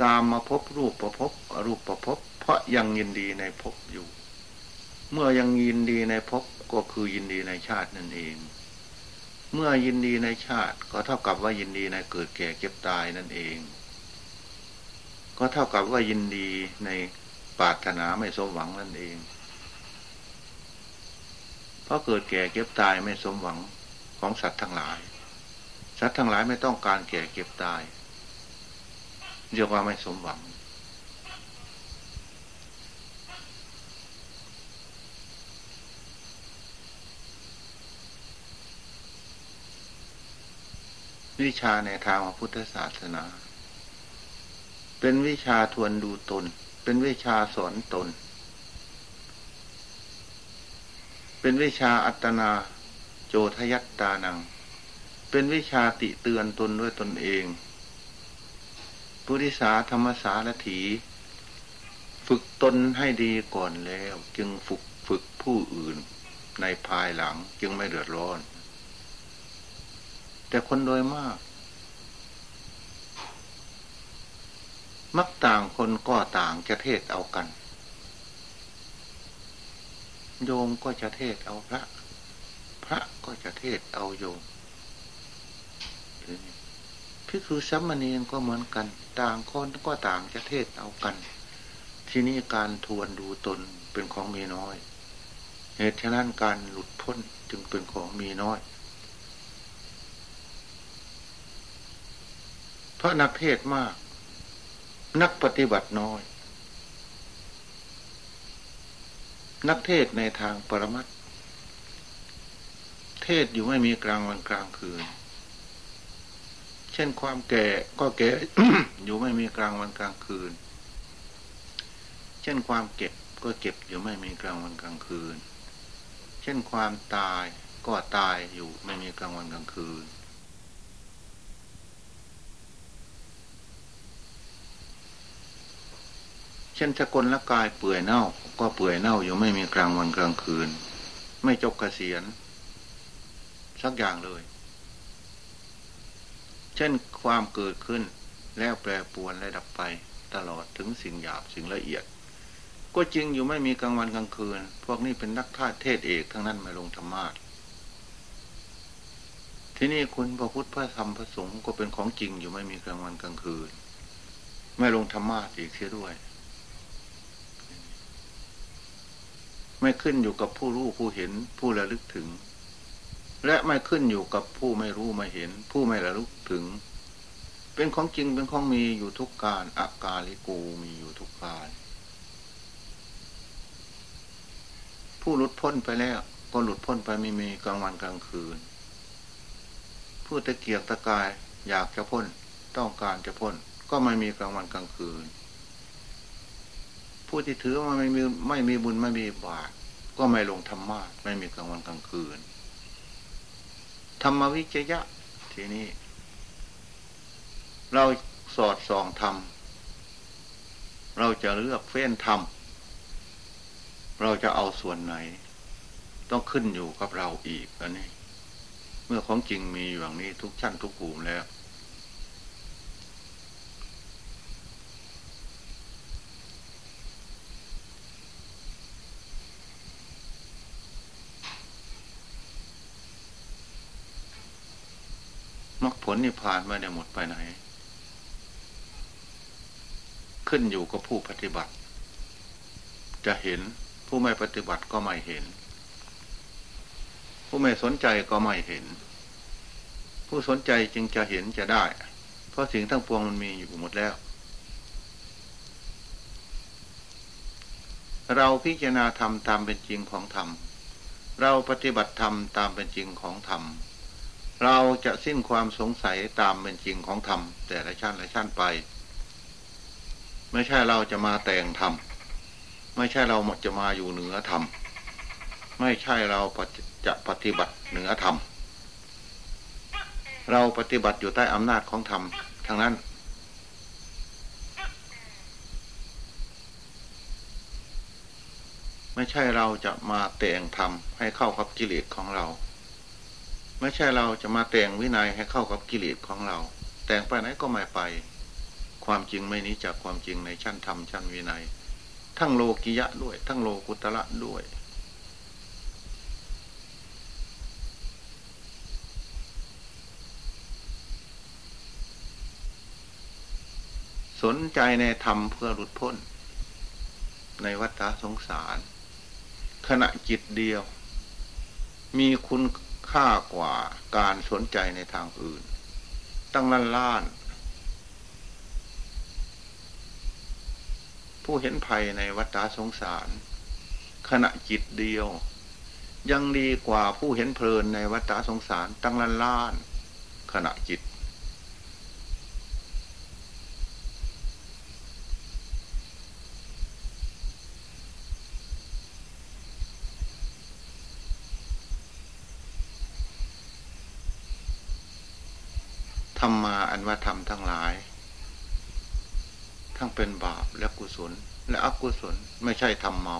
กามมาพบรูปประพบอรูปประพบเพราะยังยินดีในพบอยู่ เมื่อยังยินดีในพบก็คือยินดีในชาตินั่นเอง เมื่อยินดีในชาติ ก็เท่ากับว่ายินดีในเกิดแก่เก็บตายนั่นเอง ก็เท่ากับว่ายินดีในปรารถนาไม่สมหวังนั่นเอง เพราะเกิดแก่เก็บตายไม่สมหวังของสัตว์ทั้งหลาย สัตว์ทั้งหลายไม่ต้องการแก่เก็บตายเรียกว่าไม่สมหวัง วิชาในทางพระพุทธศาสนา เป็นวิชาทวนดูตน เป็นวิชาสอนตน เป็นวิชาอัตนาโจทยัตตานัง เป็นวิชาติเตือนตนด้วยตนเอง ปุริสาธรรมสารถี ฝึกตนให้ดีก่อนแล้ว จึงฝึกฝึกผู้อื่นในภายหลังจึงไม่เดือดร้อน แต่คนโดยมาก มักต่างคนก็ต่างจะเทศเอากัน โยมก็จะเทศเอาพระ พระก็จะเทศเอาโยม พิคือสัมมณีก็เหมือนกัน ต่างคนก็ต่างจะเทศเอากัน ที่นี่การทวนดูตนเป็นของมีน้อย เหตุฉะนั้นการหลุดพ้นจึงเป็นของมีน้อยเพราะนักเทศมาก นักปฏิบัติน้อย นักเทศในทางปรมัตเทศอยู่ไม่มีกลางวันกลางคืน เช่นความแก่ก็แก่อยู่ไม่มีกลางวันกลางคืน เช่นความเก็บก็เก็บอยู่ไม่มีกลางวันกลางคืน เช่นความตายก็ตายอยู่ไม่มีกลางวันกลางคืน เช่นสกลละกายเปื่อยเน่าก็เปื่อยเน่าอยู่ไม่มีกลางวันกลางคืน ไม่จบกเกษียณสักอย่างเลย ช่นความเกิดขึ้นแล้วแปรปวนและดับไปตลอดถึงสิ่งหยาบสิ่งละเอียด ก็จริงอยู่ไม่มีกลางวันกลางคืน พวกนี้เป็นนักท่าเทศเอกทั้งนั้นมาลงธรรมาทที่นี่คุณพระพุทธพระธรรมพระสงฆ์ก็เป็นของจริงอยู่ไม่มีกลางวันกลางคืน ไม่ลงธรรมาทอีกเสียด้วย ไม่ขึ้นอยู่กับผู้รู้ผู้เห็นผู้ระลึกถึง และไม่ขึ้นอยู่กับผู้ไม่รู้ไม่เห็น ผู้ไม่ระลึกถึง เป็นของจริงเป็นของมีอยู่ทุกการอากาลิกูมีอยู่ทุกการผู้หลุดพ้นไปแล้ว ก็หลุดพ้นไปไม่มีกลางวันกลางคืน ผู้ตะเกียกตะกายอยากจะพ้นต้องการจะพ้น ก็ไม่มีกลางวันกลางคืน ผู้ที่ถือว่าไม่มีไม่มีบุญไม่มีบาปก็ไม่ลงธรรมะไม่มีกลางวันกลางคืน ธรรมวิจยะ ทีนี้ เราสอดส่องธรรม เราจะเลือกเฟ้นธรรม เราจะเอาส่วนไหน ต้องขึ้นอยู่กับเราอีกอันนี้ เมื่อของจริงมีอย่างนี้ทุกชั้นทุกภูมิแล้วมรรคผล นิพพานไม่ได้หมดไปไหน ขึ้นอยู่กับผู้ปฏิบัติ จะเห็นผู้ไม่ปฏิบัติก็ไม่เห็น ผู้ไม่สนใจก็ไม่เห็น ผู้สนใจจึงจะเห็นจะได้ เพราะสิ่งทั้งปวงมันมีอยู่หมดแล้ว เราพิจารณาธรรมตามเป็นจริงของธรรมเราปฏิบัติธรรมตามเป็นจริงของธรรม เราจะสิ้นความสงสัยตามเป็นจริงของธรรม แต่ละชั้นละชั้นไป ไม่ใช่เราจะมาแต่งธรรม ไม่ใช่เราจะมาอยู่เหนือธรรม ไม่ใช่เราจะปฏิบัติเหนือธรรม เราปฏิบัติอยู่ใต้อำนาจของธรรมทั้งนั้น ไม่ใช่เราจะมาแต่งธรรมให้เข้ากับกิเลสของเรา ไม่ใช่เราจะมาแต่งวินัยให้เข้ากับกิเลสของเรา แต่งไปไหนก็ไม่ไป ความจริงไม่นี้จากความจริงในชั้นธรรมชั้นวินัย ทั้งโลกิยะด้วย ทั้งโลกุตระด้วย สนใจในธรรมเพื่อหลุดพ้น ในวัฏสงสาร ขณะจิตเดียว มีคุณ ค่ากว่าการสนใจในทางอื่น ตั้งล้านล้าน ผู้เห็นภัยในวัฏสงสาร ขณะจิตเดียว ยังดีกว่าผู้เห็นเพลินในวัฏสงสาร ตั้งล้านล้าน ขณะจิตธรรมาอัน ว่าธรรมทั้งหลาย ทั้งเป็นบาปและกุศล และอกุศลไม่ใช่ทำเมา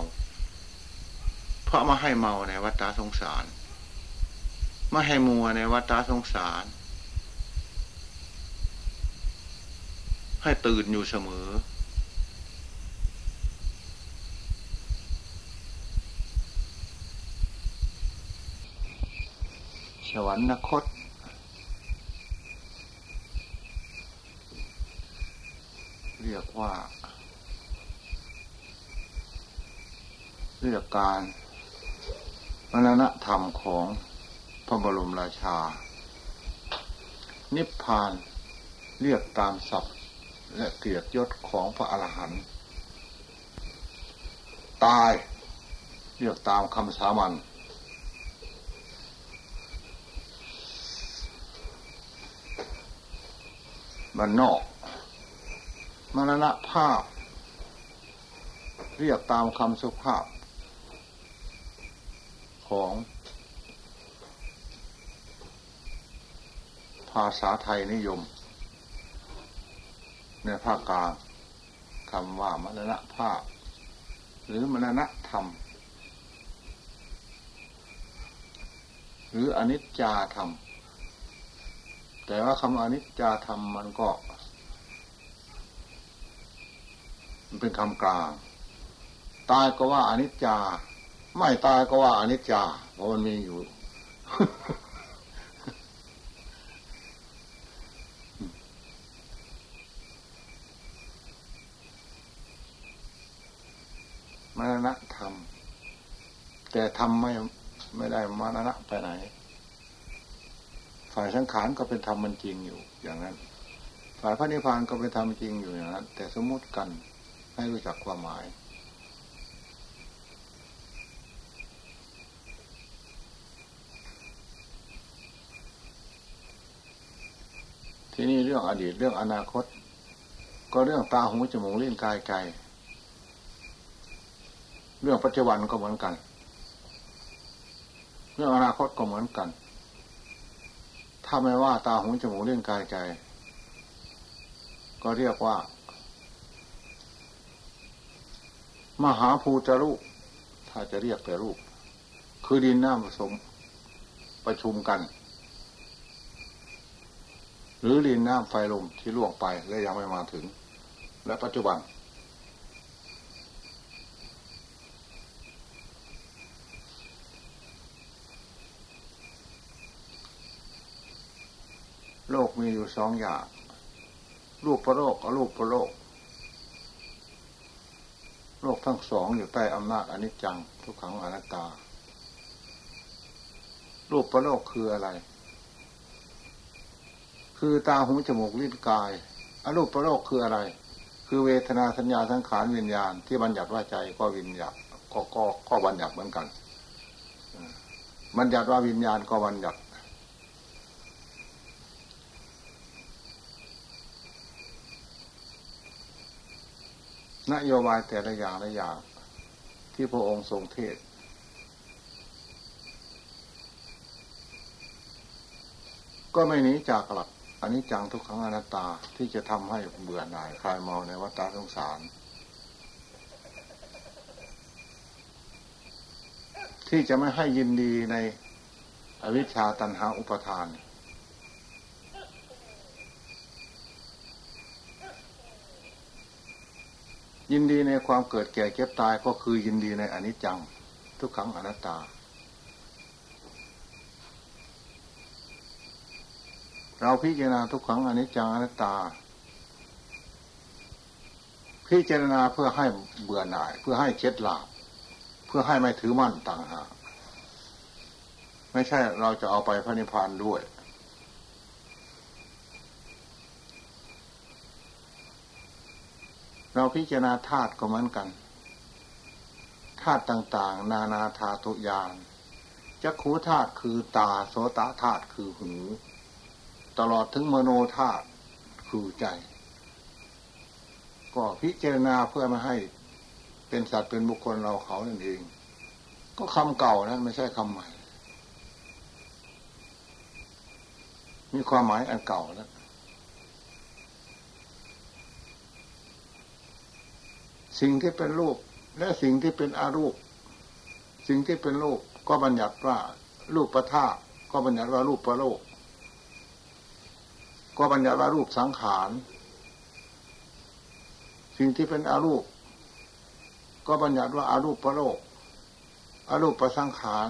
เพราะมาให้เมาในวัฏสงสารไม่ให้มัวในวัฏสงสาร ให้ตื่นอยู่เสมอ สวรรคต เรียกว่า เรียกการมรณะธรรมของพระบรมราชา นิพพานเรียกตามศัพท์และเกียรติยศของพระอรหันต์ตายเรียกตามคำสามัญมันนอก มรณะภาพ เรียกตามคำสุภาพ ของ ภาษาไทยนิยม ในภาคกลางคำว่ามรณะภาพ หรือมรณะธรรม หรืออนิจจาธรรม แต่ว่าคำอนิจจาธรรมมันก็ มันเป็นคำกลาง ตายก็ว่าอนิจจา ไม่ตายก็ว่าอนิจจา เพราะมันมีอยู่ มรณะธรรม แต่ทำไม่ไม่ได้มรณะไปไหน ฝ่ายสังขารก็เป็นธรรมมันจริงอยู่อย่างนั้นฝ่ายพระนิพพานก็เป็นธรรมจริงอยู่อย่างนั้น แต่สมมติกัน ให้รู้จักความหมาย ที่นี่เรื่องอดีตเรื่องอนาคต ก็เรื่องตาหูจมูกลิ้นกายใจเรื่องปัจจุบันก็เหมือนกัน เรื่องอนาคตก็เหมือนกัน ถ้าไม่ว่าตาหูจมูกลิ้นกายใจ ก็เรียกว่า มหาภูตรูป ถ้าจะเรียกแต่รูป คือดินน้ำผสมประชุมกัน หรือดินน้ำไฟลมที่ล่วงไปและยังไม่มาถึง และปัจจุบัน โลกมีอยู่สองอย่างรูปประโลกกับรูปประโลก โลกทั้งสองอยู่ใต้อำนาจอนิจจังทุกขังอนัตตา รูปประโลกคืออะไร คือตาหูจมูกลิ้นกายอรูปประโลกคืออะไร คือเวทนาสัญญาสังขารวิญญาณ ที่บัญญัติว่าใจก็วิญญาณก็ก็ก็บัญญัติเหมือนกันบัญญัติว่าวิญญาณก็บัญญัติ นโยบายแต่ละอย่างละอย่างที่พระองค์ทรงเทศ ก็ไม่หนีจากหลักอันนี้จังทุกขังอนัตตาที่จะทำให้เบื่อหน่ายคลายเมาในวัฏสงสาร ที่จะไม่ให้ยินดีในอวิชชาตันหาอุปทาน ยินดีในความเกิดแก่เก็บตายก็คือยินดีในอนิจจัง ทุกขังอนัตตา เราพิจารณาทุกขังอนิจจังอนัตตา พิจารณาเพื่อให้เบื่อหน่าย เพื่อให้เช็ดหลาบเพื่อให้ไม่ถือมั่นต่างหากไม่ใช่เราจะเอาไปพระนิพพานด้วย เราพิจารณาธาตุก็เหมือนกันธาตุต่างๆ นานาธาตุยานจักขูธาตุคือตาโสตธาตุคือหู ตลอดถึงมโนธาตุคือใจ ก็พิจารณาเพื่อมาให้เป็นสัตว์เป็นบุคคลเราเขานั่นเอง ก็คำเก่านั้นไม่ใช่คำใหม่ มีความหมายอันเก่าแล้ว สิ่งที่เป็นรูป และสิ่งที่เป็นอารูป สิ่งที่เป็นรูปก็บัญญัติว่ารูปประท่าก็บัญญัติว่ารูปประโลก ก็บัญญัติว่ารูปสังขาร สิ่งที่เป็นอารูป ก็บัญญัติว่าอารูปประโลกอารูปประสังขาร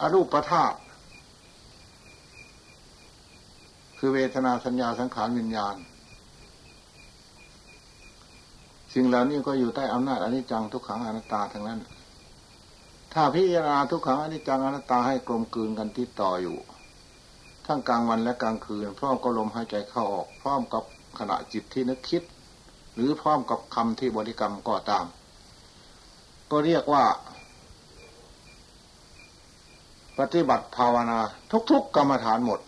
อารูปประธาตุคือเวทนาสัญญาสังขารวิญญาณ สิ่งเหล่านี้ก็อยู่ใต้อำนาจอนิจจังทุกขังอนัตตาทั้งนั้น ถ้าพิจารณาทุกขังอนิจจังอนัตตาให้กลมกลืนกันติดต่ออยู่ ทั้งกลางวันและกลางคืน พร้อมกับลมหายใจเข้าออกพร้อมกับขณะจิตที่นึกคิด หรือพร้อมกับคำที่บริกรรมก็ตาม ก็เรียกว่า ปฏิบัติภาวนาทุกๆกรรมฐานหมด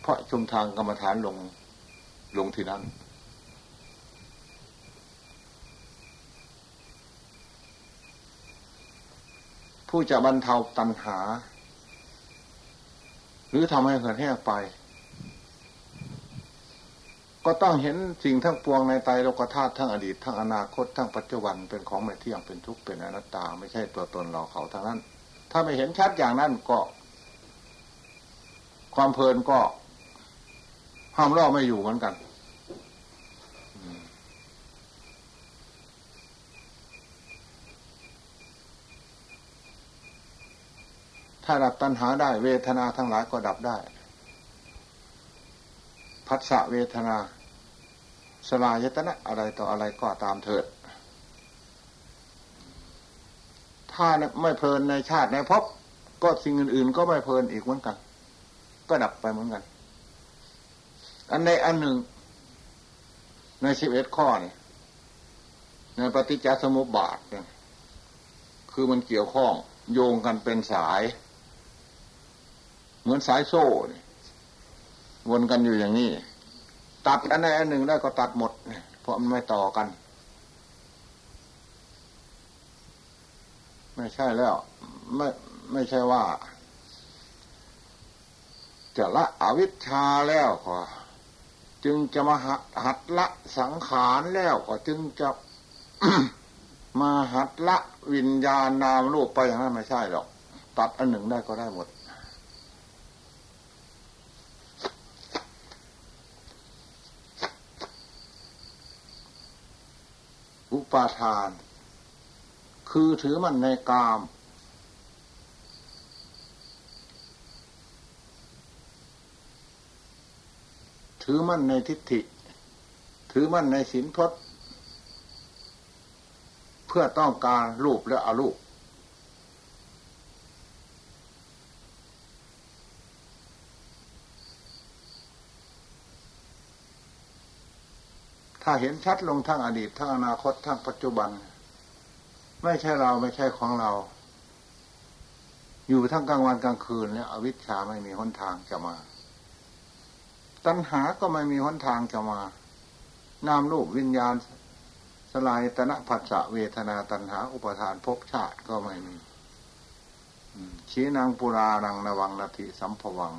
เพราะชุมทางกรรมฐานลงลงที่นั้น ผู้จะบรรเทาตัณหา หรือทำให้เหินแห้งไป ก็ต้องเห็นสิ่งทั้งปวงในไตรโลกธาตุทั้งอดีตทั้งอนาคตทั้งปัจจุบันเป็นของไม่เที่ยงเป็นทุกข์เป็นอนัตตา ไม่ใช่ตัวตนเราเขาทั้งนั้น ถ้าไม่เห็นชัดอย่างนั้นก็ ความเพลินก็ห้ามล่อไม่อยู่เหมือนกัน ถ้าดับตัณหาได้เวทนาทั้งหลายก็ดับได้พัสสะเวทนา สลายตนะอะไรต่ออะไรก็ตามเถิด ถ้าไม่เพลินในชาติในภพก็สิ่งอื่น ๆ ก็ไม่เพลินอีกเหมือนกัน ก็ดับไปเหมือนกัน อันใดอันหนึ่ง ในสิบเอ็ดข้อนี่ในปฏิจจสมุปบาทเนี่ยคือมันเกี่ยวข้องโยงกันเป็นสาย เหมือนสายโซ่วนกันอยู่อย่างนี้ ตัดอันใดอันหนึ่งได้ก็ตัดหมดเพราะมันไม่ต่อกัน ไม่ใช่แล้ว ไม่ไม่ใช่ว่า จะละอวิชชาแล้วก็จึงจะมาหัดละสังขารแล้วก็จึงจะมาหัดละวิญญาณนามรูปไปอย่างนั้นไม่ใช่หรอก ตัดอันหนึ่งได้ก็ได้หมด อุปาทาน คือถือมันในกาม ถือมั่นในทิฏฐิ ถือมั่นในศีลพจน์ เพื่อต้องการรูปและอรูป ถ้าเห็นชัดลงทั้งอดีตทั้งอนาคตทั้งปัจจุบัน ไม่ใช่เราไม่ใช่ของเรา อยู่ทั้งกลางวันกลางคืนแล้วอวิชชาไม่มีหนทางจะมา ตัณหาก็ไม่มีหนทางจะมานามรูปวิญญาณ สลายตนะผัสสะเวทนาตัณหา อุปทานภพชาติก็ไม่มีชี้นางปุรานังนวังนาทีสัมภวัง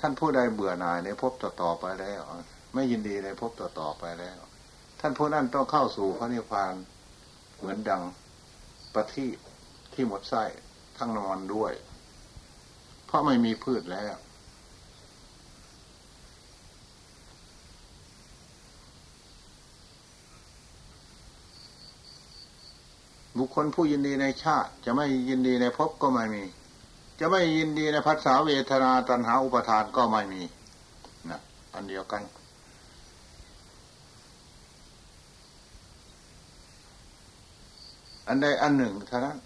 ท่านผู้ใดเบื่อหน่ายในภพต่อๆไปแล้ว ไม่ยินดีในภพต่อๆไปแล้ว ท่านผู้นั้นต้องเข้าสู่พระนิพพานเหมือนดังประทีปที่หมดไส้ทั้งนอนด้วย เพราะไม่มีพืชแล้ว บุคคลผู้ยินดีในชาติ จะไม่ยินดีในภพก็ไม่มี จะไม่ยินดีในพัสสาเวทนาตัณหาอุปทานก็ไม่มีนะอันเดียวกัน อันใดอันหนึ่งเท่านั้น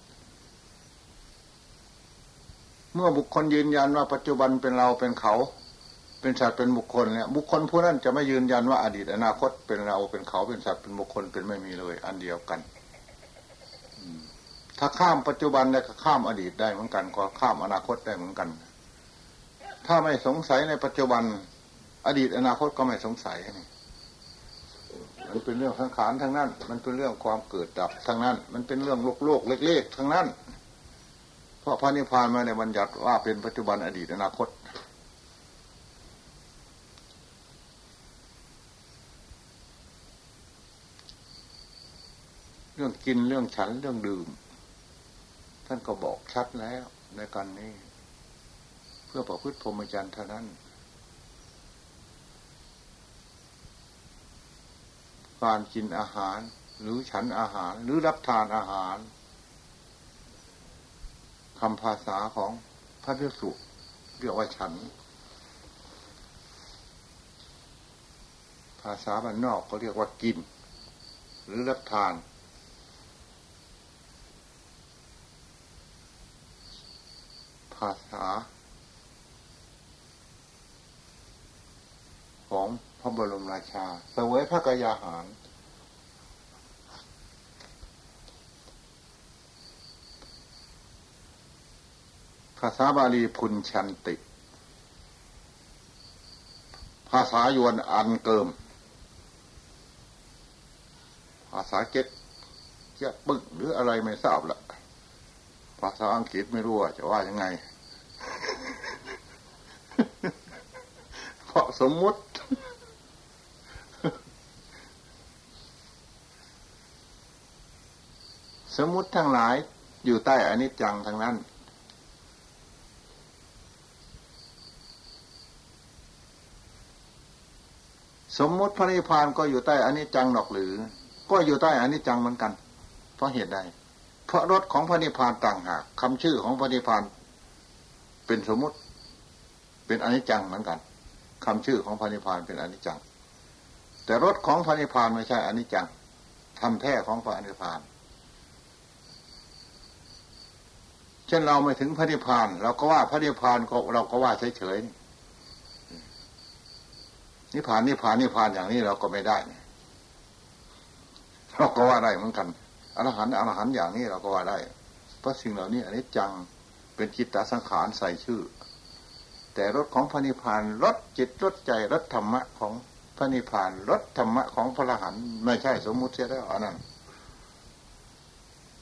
เมื่อบุคคลยืนยันว่าปัจจุบันเป็นเราเป็นเขา เป็นสัตว์เป็นบุคคลเนี่ย บุคคลผู้นั้นจะไม่ยืนยันว่าอดีตอนาคตเป็นเราเป็นเขาเป็นสัตว์เป็นบุคคลเป็นไม่มีเลย อันเดียวกันถ้าข้ามปัจจุบันแล้ก็ข้ามอดีตได้เหมือนกันก็ข้ามอนาคตได้เหมือนกัน ถ้าไม่สงสัยในปัจจุบัน อดีตอนาคตก็ไม่สงสัยนี่ มันเป็นเรื่องสังขารทั้งนั้น มันเป็นเรื่องความเกิดดับทั้งนั้น มันเป็นเรื่องโลกโลกเล็กๆทั้งนั้น เพราะพระนิพพานมาในบัญญัติว่าเป็นปัจจุบันอดีตอนาคต เรื่องกินเรื่องฉันเรื่องดื่ม ท่านก็บอกชัดแล้วในการนี้ เพื่อประพฤติพรหมจรรย์เท่านั้น การกินอาหาร หรือฉันอาหาร หรือรับทานอาหารคำภาษาของพระพิสุเรียกว่าฉัน ภาษาบ้านนอกก็เรียกว่ากิน หรือรับทาน ภาษาของ พระบรมราชาเสวยพระกยาหาร ภาษาบาลีพุนชันติ ภาษายวนอันเกิม ภาษาเก็ตจะปึกหรืออะไรไม่ทราบละภาษาอังกฤษไม่รู้ว่าจะว่ายังไง เพราะสมมุติ สมมติทั้งหลายอยู่ใต้อนิจจังทั้งนั้น สมมติพระนิพพานก็อยู่ใต้อนิจจังหรอกหรือ ก็อยู่ใต้อนิจจังเหมือนกัน เพราะเหตุใดเพราะรถของพระนิพพานต่างหากคำชื่อของพระนิพพานเป็นสมมติเป็นอนิจจังเหมือนกันคำชื่อของพระนิพพานเป็นอนิจจัง แต่รถของพระนิพพานไม่ใช่อนิจจังทำแท้ของพระนิพพาน เช่นเราไม่ถึงพระนิพพาน เราก็ว่าพระนิพพานก็เราก็ว่าเฉยๆนิพพานนิพพานนิพพานอย่างนี้เราก็ไม่ได้เราก็ว่าได้เหมือนกันอรหันต์อรหันต์อย่างนี้เราก็ว่าได้ เพราะสิ่งเหล่านี้อันนี้จังเป็นจิตตสังขารใส่ชื่อ แต่รถของพระนิพพานรถจิตรถใจรถธรรมะของพระนิพพานรถธรรมะของพระอรหันต์ไม่ใช่สมมุติเสียแล้วอันนั้น